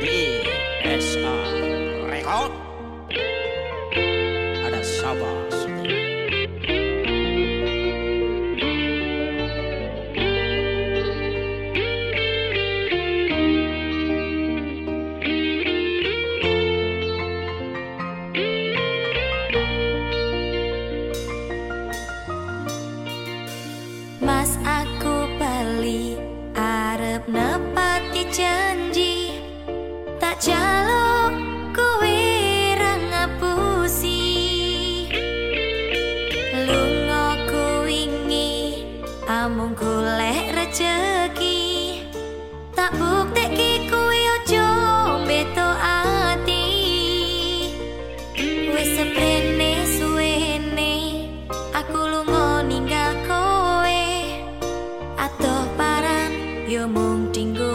BSA Record. Ada Sabah mong tinggu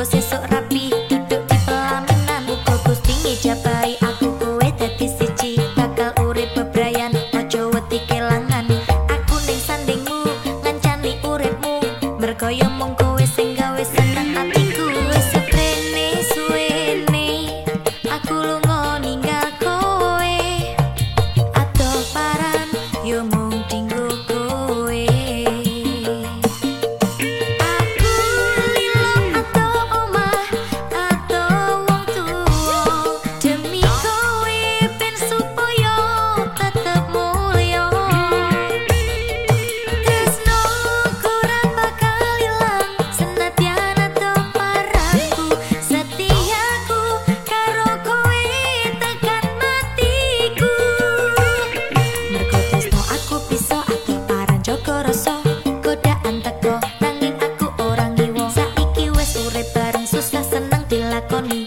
negocios On me.